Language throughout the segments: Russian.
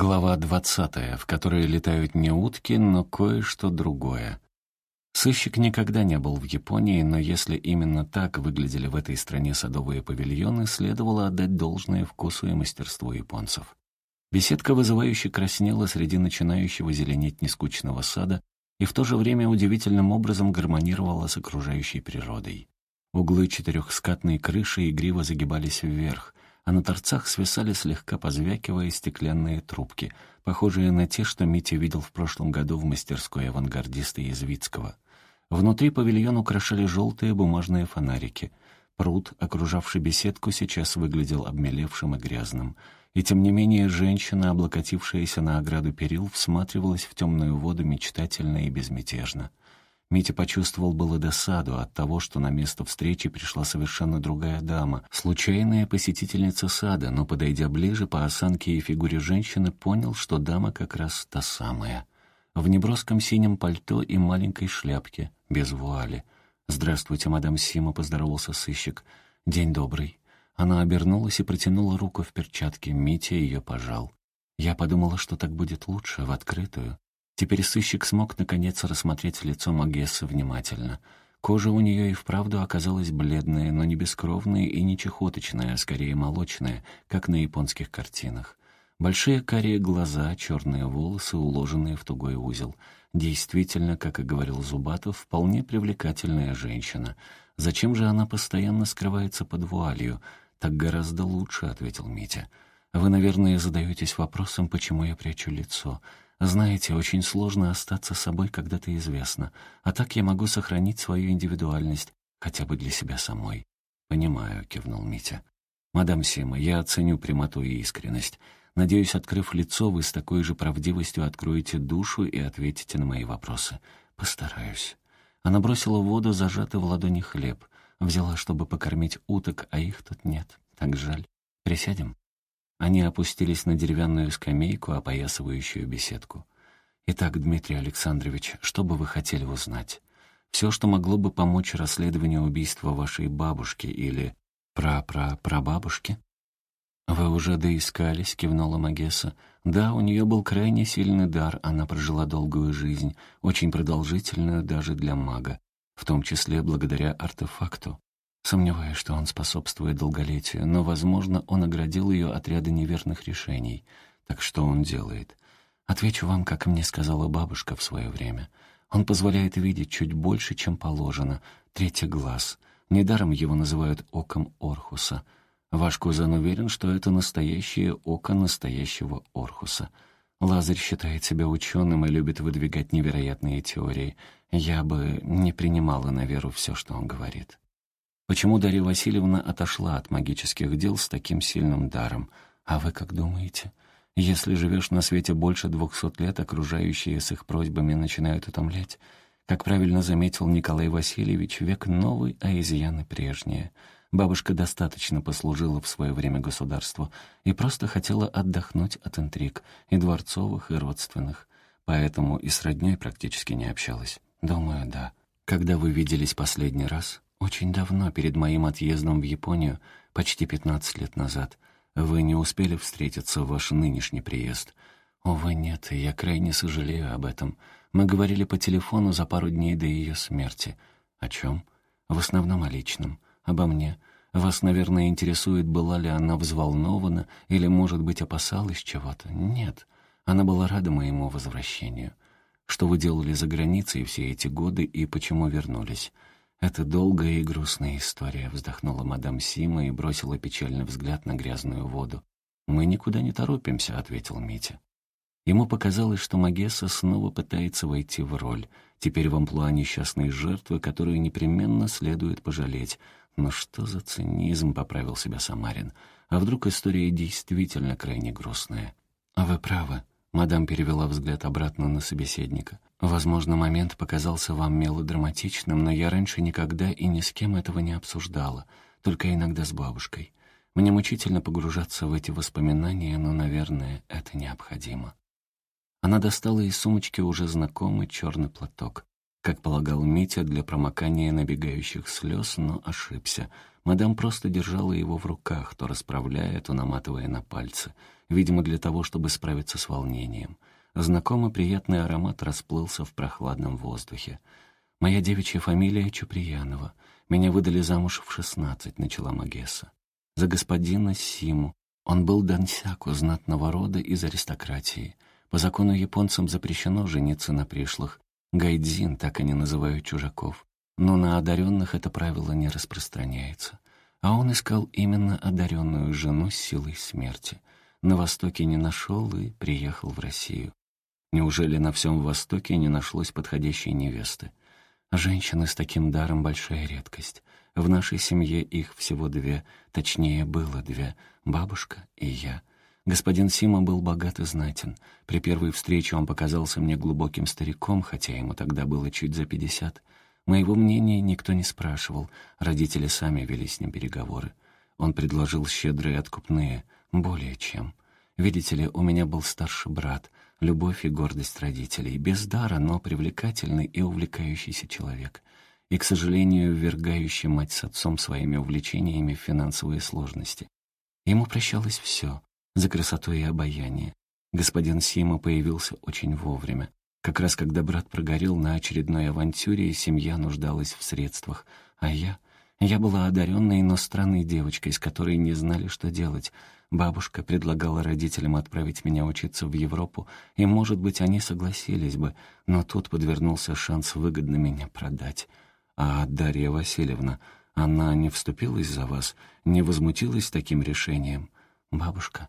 Глава двадцатая, в которой летают не утки, но кое-что другое. Сыщик никогда не был в Японии, но если именно так выглядели в этой стране садовые павильоны, следовало отдать должное вкусу и мастерству японцев. Беседка вызывающе краснела среди начинающего зеленеть нескучного сада и в то же время удивительным образом гармонировала с окружающей природой. Углы четырехскатной крыши игриво загибались вверх, а на торцах свисали слегка позвякивая стеклянные трубки, похожие на те, что Митя видел в прошлом году в мастерской авангардиста Язвицкого. Внутри павильон украшали желтые бумажные фонарики. Пруд, окружавший беседку, сейчас выглядел обмелевшим и грязным. И тем не менее женщина, облокотившаяся на ограду перил, всматривалась в темную воду мечтательно и безмятежно. Митя почувствовал было досаду от того, что на место встречи пришла совершенно другая дама, случайная посетительница сада, но, подойдя ближе по осанке и фигуре женщины, понял, что дама как раз та самая. В неброском синем пальто и маленькой шляпке, без вуали. «Здравствуйте, мадам Сима», — поздоровался сыщик. «День добрый». Она обернулась и протянула руку в перчатке. Митя ее пожал. Я подумала, что так будет лучше, в открытую. Теперь сыщик смог наконец рассмотреть лицо Магессы внимательно. Кожа у нее и вправду оказалась бледная, но не бескровная и не чехоточная, а скорее молочная, как на японских картинах. Большие карие глаза, черные волосы, уложенные в тугой узел. Действительно, как и говорил Зубатов, вполне привлекательная женщина. Зачем же она постоянно скрывается под вуалью? Так гораздо лучше, — ответил Митя. Вы, наверное, задаетесь вопросом, почему я прячу лицо. Знаете, очень сложно остаться собой, когда ты известна. А так я могу сохранить свою индивидуальность, хотя бы для себя самой. «Понимаю», — кивнул Митя. «Мадам Сима, я оценю прямоту и искренность. Надеюсь, открыв лицо, вы с такой же правдивостью откроете душу и ответите на мои вопросы. Постараюсь». Она бросила в воду зажатый в ладони хлеб. Взяла, чтобы покормить уток, а их тут нет. Так жаль. Присядем? Они опустились на деревянную скамейку, опоясывающую беседку. «Итак, Дмитрий Александрович, что бы вы хотели узнать? Все, что могло бы помочь расследованию убийства вашей бабушки или пра-пра-прабабушки?» «Вы уже доискались», — кивнула Магесса. «Да, у нее был крайне сильный дар, она прожила долгую жизнь, очень продолжительную даже для мага, в том числе благодаря артефакту. Сомневаюсь, что он способствует долголетию, но, возможно, он оградил ее от ряда неверных решений. Так что он делает? Отвечу вам, как мне сказала бабушка в свое время. Он позволяет видеть чуть больше, чем положено. Третий глаз. Недаром его называют оком Орхуса. Ваш кузен уверен, что это настоящее око настоящего Орхуса. Лазарь считает себя ученым и любит выдвигать невероятные теории. Я бы не принимала на веру все, что он говорит. Почему Дарья Васильевна отошла от магических дел с таким сильным даром? А вы как думаете? Если живешь на свете больше двухсот лет, окружающие с их просьбами начинают утомлять. Как правильно заметил Николай Васильевич, век новый, а изъяны прежние. Бабушка достаточно послужила в свое время государству и просто хотела отдохнуть от интриг, и дворцовых, и родственных. Поэтому и с родней практически не общалась. Думаю, да. Когда вы виделись последний раз? «Очень давно, перед моим отъездом в Японию, почти пятнадцать лет назад. Вы не успели встретиться в ваш нынешний приезд?» «Увы, нет, я крайне сожалею об этом. Мы говорили по телефону за пару дней до ее смерти. О чем? В основном о личном. Обо мне. Вас, наверное, интересует, была ли она взволнована или, может быть, опасалась чего-то? Нет. Она была рада моему возвращению. Что вы делали за границей все эти годы и почему вернулись?» «Это долгая и грустная история», — вздохнула мадам Сима и бросила печальный взгляд на грязную воду. «Мы никуда не торопимся», — ответил Митя. Ему показалось, что Магесса снова пытается войти в роль. Теперь в амплуа несчастной жертвы, которую непременно следует пожалеть. Но что за цинизм, — поправил себя Самарин. А вдруг история действительно крайне грустная? «А вы правы», — мадам перевела взгляд обратно на собеседника. Возможно, момент показался вам мелодраматичным, но я раньше никогда и ни с кем этого не обсуждала, только иногда с бабушкой. Мне мучительно погружаться в эти воспоминания, но, наверное, это необходимо. Она достала из сумочки уже знакомый черный платок. Как полагал Митя, для промокания набегающих слез, но ошибся. Мадам просто держала его в руках, то расправляя, то наматывая на пальцы. Видимо, для того, чтобы справиться с волнением. Знакомый приятный аромат расплылся в прохладном воздухе. «Моя девичья фамилия Чуприянова. Меня выдали замуж в шестнадцать», — начала Магесса. «За господина Симу. Он был дансяку знатного рода из аристократии. По закону японцам запрещено жениться на пришлых. Гайдзин так они называют чужаков. Но на одаренных это правило не распространяется. А он искал именно одаренную жену с силой смерти. На Востоке не нашел и приехал в Россию. Неужели на всем Востоке не нашлось подходящей невесты? Женщины с таким даром — большая редкость. В нашей семье их всего две, точнее, было две — бабушка и я. Господин Сима был богат и знатен. При первой встрече он показался мне глубоким стариком, хотя ему тогда было чуть за пятьдесят. Моего мнения никто не спрашивал, родители сами вели с ним переговоры. Он предложил щедрые откупные, более чем. Видите ли, у меня был старший брат, любовь и гордость родителей, без дара, но привлекательный и увлекающийся человек. И, к сожалению, ввергающий мать с отцом своими увлечениями в финансовые сложности. Ему прощалось все, за красоту и обаяние. Господин Сима появился очень вовремя. Как раз когда брат прогорел на очередной авантюре, и семья нуждалась в средствах. А я... Я была одаренной, но странной девочкой, с которой не знали, что делать. Бабушка предлагала родителям отправить меня учиться в Европу, и, может быть, они согласились бы, но тут подвернулся шанс выгодно меня продать. А Дарья Васильевна, она не вступилась за вас, не возмутилась таким решением? Бабушка,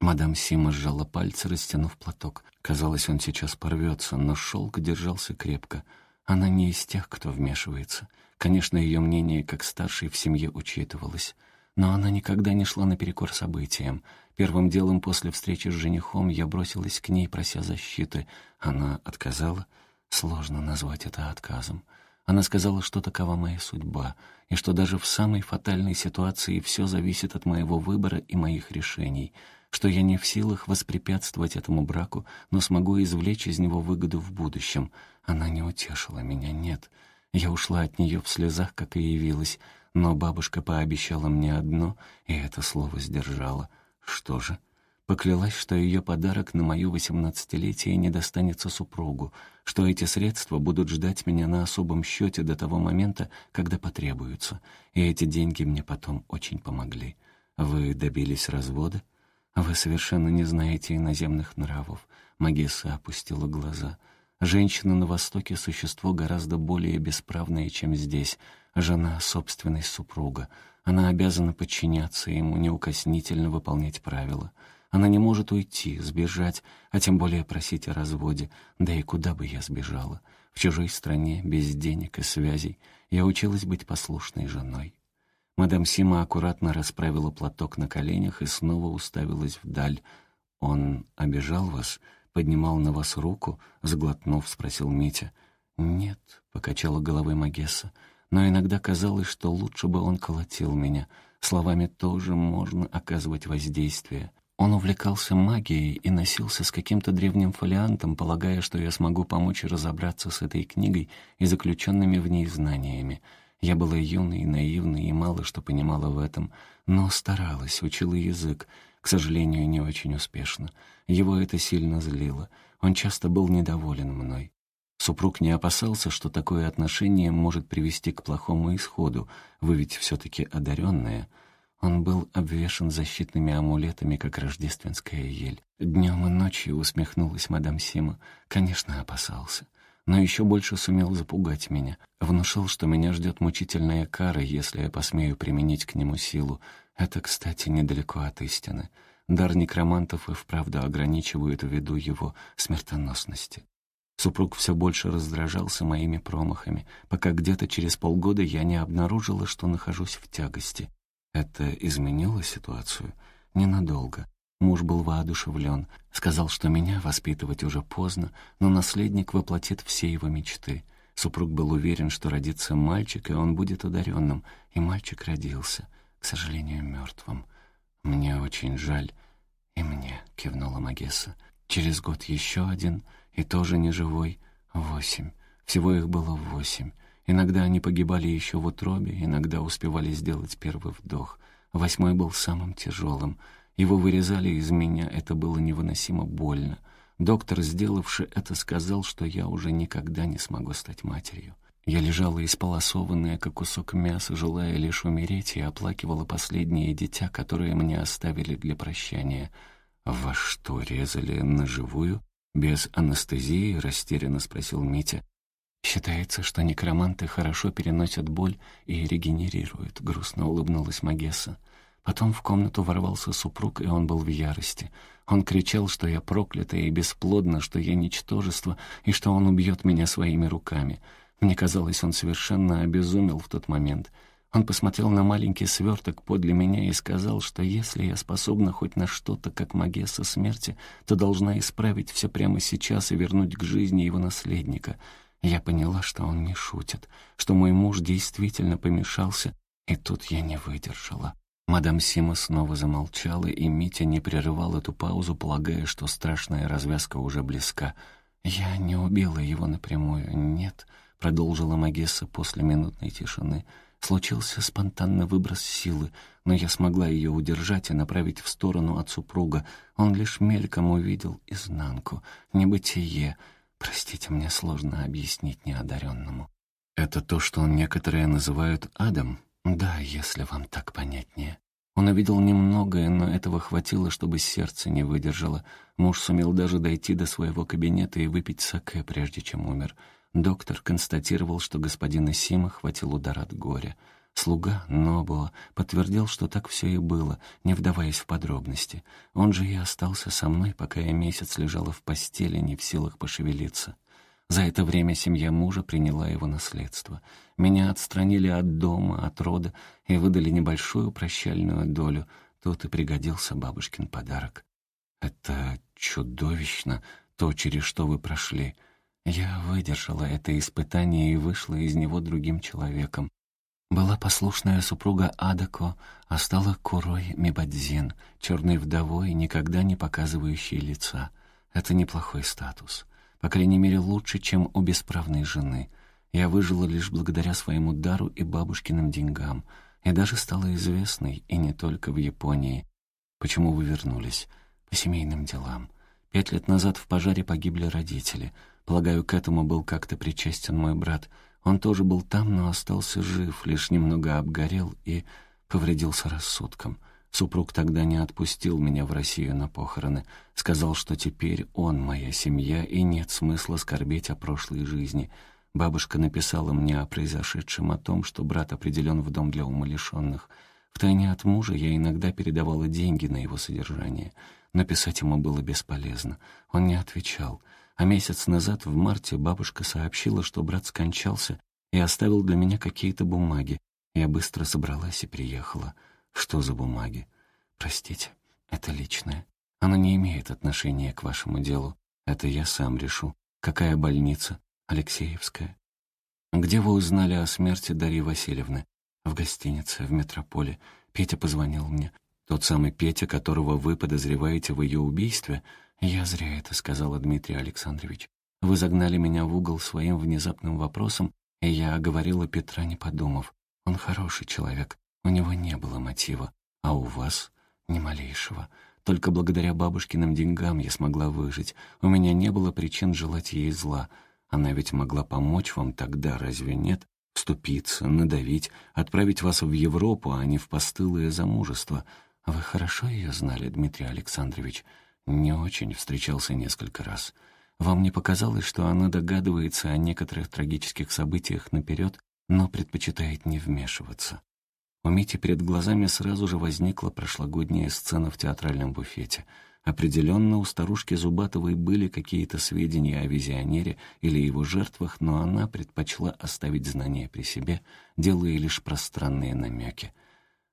Мадам Сима сжала пальцы, растянув платок. Казалось, он сейчас порвется, но шелк держался крепко. Она не из тех, кто вмешивается. Конечно, ее мнение как старшей в семье учитывалось. Но она никогда не шла наперекор событиям. Первым делом после встречи с женихом я бросилась к ней, прося защиты. Она отказала. Сложно назвать это отказом. Она сказала, что такова моя судьба, и что даже в самой фатальной ситуации все зависит от моего выбора и моих решений — что я не в силах воспрепятствовать этому браку, но смогу извлечь из него выгоду в будущем. Она не утешила меня, нет. Я ушла от нее в слезах, как и явилась, но бабушка пообещала мне одно, и это слово сдержала. Что же? Поклялась, что ее подарок на мое восемнадцатилетие не достанется супругу, что эти средства будут ждать меня на особом счете до того момента, когда потребуются, и эти деньги мне потом очень помогли. Вы добились развода? «Вы совершенно не знаете иноземных нравов», — Магесса опустила глаза. «Женщина на Востоке — существо гораздо более бесправное, чем здесь, жена собственной супруга. Она обязана подчиняться ему, неукоснительно выполнять правила. Она не может уйти, сбежать, а тем более просить о разводе. Да и куда бы я сбежала? В чужой стране, без денег и связей. Я училась быть послушной женой. Мадам Сима аккуратно расправила платок на коленях и снова уставилась вдаль. «Он обижал вас? Поднимал на вас руку?» — заглотнув, спросил Митя. «Нет», — покачала головой Магесса, «но иногда казалось, что лучше бы он колотил меня. Словами тоже можно оказывать воздействие». Он увлекался магией и носился с каким-то древним фолиантом, полагая, что я смогу помочь разобраться с этой книгой и заключенными в ней знаниями. Я была юной, наивной и мало что понимала в этом, но старалась, учила язык, к сожалению, не очень успешно. Его это сильно злило. Он часто был недоволен мной. Супруг не опасался, что такое отношение может привести к плохому исходу. Вы ведь все-таки одаренная. Он был обвешан защитными амулетами, как рождественская ель. Днем и ночью усмехнулась мадам Сима. Конечно, опасался но еще больше сумел запугать меня. Внушил, что меня ждет мучительная кара, если я посмею применить к нему силу. Это, кстати, недалеко от истины. Дар некромантов и вправду ограничивают ввиду его смертоносности. Супруг все больше раздражался моими промахами, пока где-то через полгода я не обнаружила, что нахожусь в тягости. Это изменило ситуацию? Ненадолго. Муж был воодушевлен, сказал, что меня воспитывать уже поздно, но наследник воплотит все его мечты. Супруг был уверен, что родится мальчик, и он будет одаренным, и мальчик родился, к сожалению, мертвым. «Мне очень жаль». «И мне», — кивнула Магесса. «Через год еще один, и тоже неживой. Восемь. Всего их было восемь. Иногда они погибали еще в утробе, иногда успевали сделать первый вдох. Восьмой был самым тяжелым — Его вырезали из меня, это было невыносимо больно. Доктор, сделавший это, сказал, что я уже никогда не смогу стать матерью. Я лежала исполосованная, как кусок мяса, желая лишь умереть, и оплакивала последнее дитя, которое мне оставили для прощания. «Вас что, резали наживую?» «Без анестезии?» — растерянно спросил Митя. «Считается, что некроманты хорошо переносят боль и регенерируют», — грустно улыбнулась Магесса. Потом в комнату ворвался супруг, и он был в ярости. Он кричал, что я проклятая и бесплодна, что я ничтожество, и что он убьет меня своими руками. Мне казалось, он совершенно обезумел в тот момент. Он посмотрел на маленький сверток подле меня и сказал, что если я способна хоть на что-то, как Магесса смерти, то должна исправить все прямо сейчас и вернуть к жизни его наследника. Я поняла, что он не шутит, что мой муж действительно помешался, и тут я не выдержала. Мадам Сима снова замолчала, и Митя не прерывал эту паузу, полагая, что страшная развязка уже близка. «Я не убила его напрямую, нет», — продолжила Магесса после минутной тишины. Случился спонтанный выброс силы, но я смогла ее удержать и направить в сторону от супруга. Он лишь мельком увидел изнанку, небытие. Простите, мне сложно объяснить неодаренному. Это то, что некоторые называют адом. Да, если вам так понятнее. Он увидел немногое, но этого хватило, чтобы сердце не выдержало. Муж сумел даже дойти до своего кабинета и выпить саке, прежде чем умер. Доктор констатировал, что господина Сима хватил удар от горя. Слуга Нобуа подтвердил, что так все и было, не вдаваясь в подробности. Он же и остался со мной, пока я месяц лежала в постели, не в силах пошевелиться. За это время семья мужа приняла его наследство. Меня отстранили от дома, от рода и выдали небольшую прощальную долю. Тут и пригодился бабушкин подарок. Это чудовищно, то, через что вы прошли. Я выдержала это испытание и вышла из него другим человеком. Была послушная супруга Адако, а стала Курой Мибадзин, черной вдовой, никогда не показывающей лица. Это неплохой статус. По крайней мере, лучше, чем у бесправной жены. Я выжила лишь благодаря своему дару и бабушкиным деньгам. И даже стала известной, и не только в Японии. Почему вы вернулись? По семейным делам. Пять лет назад в пожаре погибли родители. Полагаю, к этому был как-то причастен мой брат. Он тоже был там, но остался жив, лишь немного обгорел и повредился рассудком. Супруг тогда не отпустил меня в Россию на похороны. Сказал, что теперь он моя семья, и нет смысла скорбеть о прошлой жизни. Бабушка написала мне о произошедшем, о том, что брат определен в дом для умалишенных. Втайне от мужа я иногда передавала деньги на его содержание. Но писать ему было бесполезно. Он не отвечал. А месяц назад, в марте, бабушка сообщила, что брат скончался и оставил для меня какие-то бумаги. Я быстро собралась и приехала. Что за бумаги? Простите, это личное. Оно не имеет отношения к вашему делу. Это я сам решу. Какая больница? Алексеевская. Где вы узнали о смерти Дарьи Васильевны? В гостинице, в метрополе. Петя позвонил мне. Тот самый Петя, которого вы подозреваете в ее убийстве? Я зря это сказала, Дмитрий Александрович. Вы загнали меня в угол своим внезапным вопросом, и я оговорила Петра, не подумав. Он хороший человек, у него не было мотива, а у вас — ни малейшего. Только благодаря бабушкиным деньгам я смогла выжить. У меня не было причин желать ей зла. Она ведь могла помочь вам тогда, разве нет? Вступиться, надавить, отправить вас в Европу, а не в постылое замужество. Вы хорошо ее знали, Дмитрий Александрович? Не очень, встречался несколько раз. Вам не показалось, что она догадывается о некоторых трагических событиях наперед, но предпочитает не вмешиваться? У Мити перед глазами сразу же возникла прошлогодняя сцена в театральном буфете. Определенно, у старушки Зубатовой были какие-то сведения о визионере или его жертвах, но она предпочла оставить знания при себе, делая лишь пространные намеки.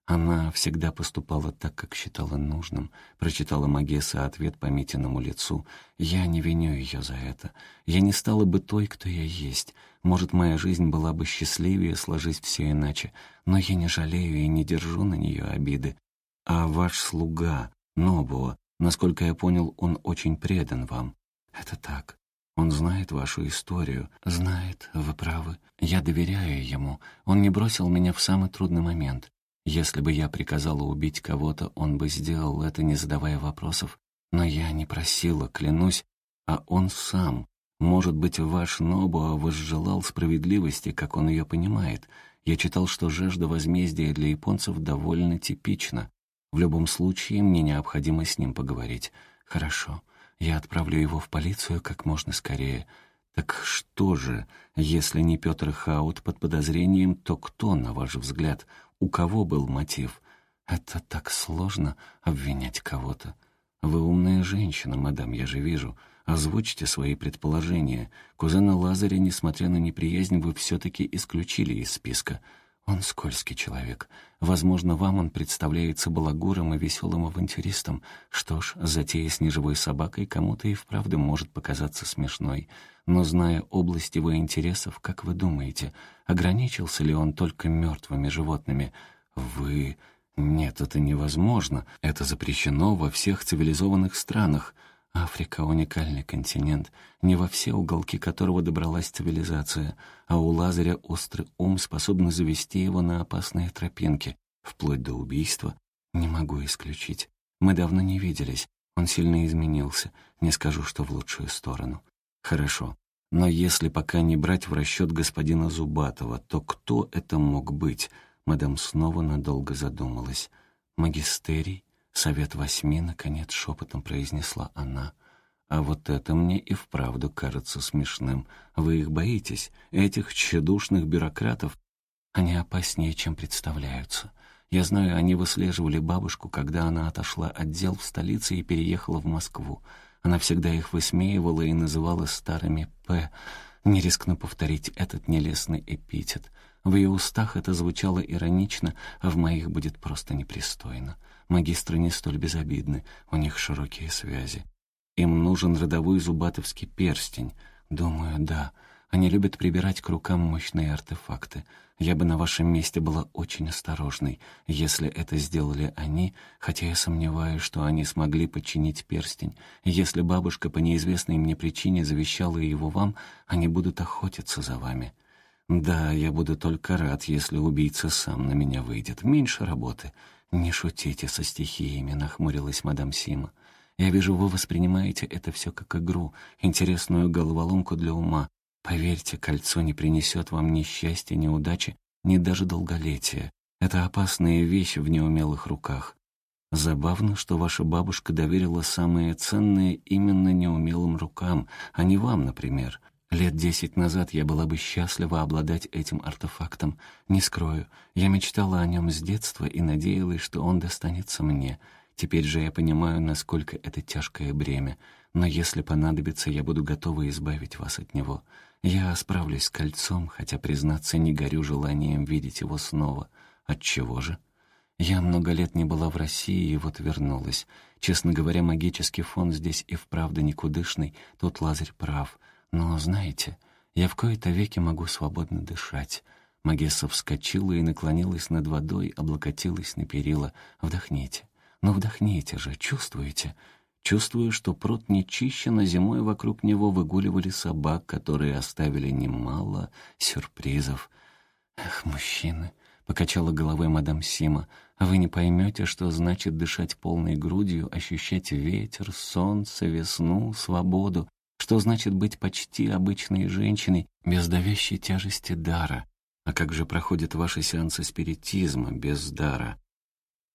Она всегда поступала так, как считала нужным. Прочитала Магесса ответ по Митиному лицу. «Я не виню ее за это. Я не стала бы той, кто я есть. Может, моя жизнь была бы счастливее, сложись все иначе. Но я не жалею и не держу на нее обиды. А ваш слуга, Нобуа, насколько я понял, он очень предан вам. Это так. Он знает вашу историю. Знает, вы правы. Я доверяю ему. Он не бросил меня в самый трудный момент. Если бы я приказала убить кого-то, он бы сделал это, не задавая вопросов. Но я не просила, клянусь, а он сам. Может быть, ваш Нобуа возжелал справедливости, как он ее понимает. Я читал, что жажда возмездия для японцев довольно типична. В любом случае, мне необходимо с ним поговорить. Хорошо, я отправлю его в полицию как можно скорее. Так что же, если не Петр Хаут под подозрением, то кто, на ваш взгляд, у кого был мотив? Это так сложно обвинять кого-то. Вы умная женщина, мадам, я же вижу. Озвучьте свои предположения. Кузена Лазаря, несмотря на неприязнь, вы все-таки исключили из списка. Он скользкий человек. Возможно, вам он представляется балагуром и веселым авантюристом. Что ж, затея с неживой собакой кому-то и вправду может показаться смешной. Но зная область его интересов, как вы думаете, ограничился ли он только мертвыми животными? Вы... Нет, это невозможно. Это запрещено во всех цивилизованных странах. Африка — уникальный континент, не во все уголки которого добралась цивилизация, а у Лазаря острый ум способный завести его на опасные тропинки, вплоть до убийства. Не могу исключить. Мы давно не виделись, он сильно изменился, не скажу, что в лучшую сторону. Хорошо, но если пока не брать в расчет господина Зубатова, то кто это мог быть? Мадам снова надолго задумалась. Магистерий? «Совет восьми», — наконец шепотом произнесла она. «А вот это мне и вправду кажется смешным. Вы их боитесь, этих тщедушных бюрократов? Они опаснее, чем представляются. Я знаю, они выслеживали бабушку, когда она отошла от дел в столице и переехала в Москву. Она всегда их высмеивала и называла старыми «П». Не рискну повторить этот нелестный эпитет. В ее устах это звучало иронично, а в моих будет просто непристойно. Магистры не столь безобидны, у них широкие связи. Им нужен родовой зубатовский перстень. Думаю, да. Они любят прибирать к рукам мощные артефакты. Я бы на вашем месте была очень осторожной, если это сделали они, хотя я сомневаюсь, что они смогли подчинить перстень. Если бабушка по неизвестной мне причине завещала его вам, они будут охотиться за вами. Да, я буду только рад, если убийца сам на меня выйдет. Меньше работы. «Не шутите со стихиями», — нахмурилась мадам Сима. «Я вижу, вы воспринимаете это все как игру, интересную головоломку для ума. Поверьте, кольцо не принесет вам ни счастья, ни удачи, ни даже долголетия. Это опасная вещь в неумелых руках. Забавно, что ваша бабушка доверила самое ценное именно неумелым рукам, а не вам, например. Лет десять назад я была бы счастлива обладать этим артефактом. Не скрою, я мечтала о нем с детства и надеялась, что он достанется мне. Теперь же я понимаю, насколько это тяжкое бремя. Но если понадобится, я буду готова избавить вас от него. Я справлюсь с кольцом, хотя, признаться, не горю желанием видеть его снова. Отчего же? Я много лет не была в России и вот вернулась. Честно говоря, магический фон здесь и вправду никудышный, тут Лазарь прав — но, знаете, я в кои-то веки могу свободно дышать. Магесса вскочила и наклонилась над водой, облокотилась на перила. «Вдохните. Ну, вдохните же, чувствуете?» Чувствую, что пруд не чищен, а зимой вокруг него выгуливали собак, которые оставили немало сюрпризов. «Эх, мужчины!» — покачала головой мадам Сима. «Вы не поймете, что значит дышать полной грудью, ощущать ветер, солнце, весну, свободу. Что значит быть почти обычной женщиной, без давящей тяжести дара? А как же проходят ваши сеансы спиритизма без дара?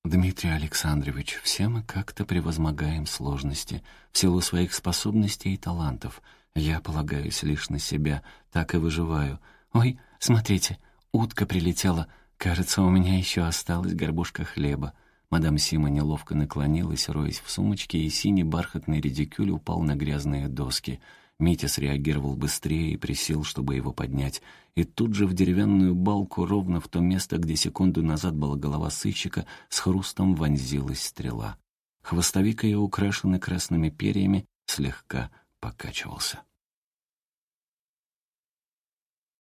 Дмитрий Александрович, все мы как-то превозмогаем сложности, в силу своих способностей и талантов. Я полагаюсь лишь на себя, так и выживаю. Ой, смотрите, утка прилетела. Кажется, у меня еще осталась горбушка хлеба. Мадам Сима неловко наклонилась, роясь в сумочке, и синий бархатный редикюль упал на грязные доски. Митя среагировал быстрее и присел, чтобы его поднять. И тут же в деревянную балку, ровно в то место, где секунду назад была голова сыщика, с хрустом вонзилась стрела. Хвостовик ее, украшенный красными перьями, слегка покачивался.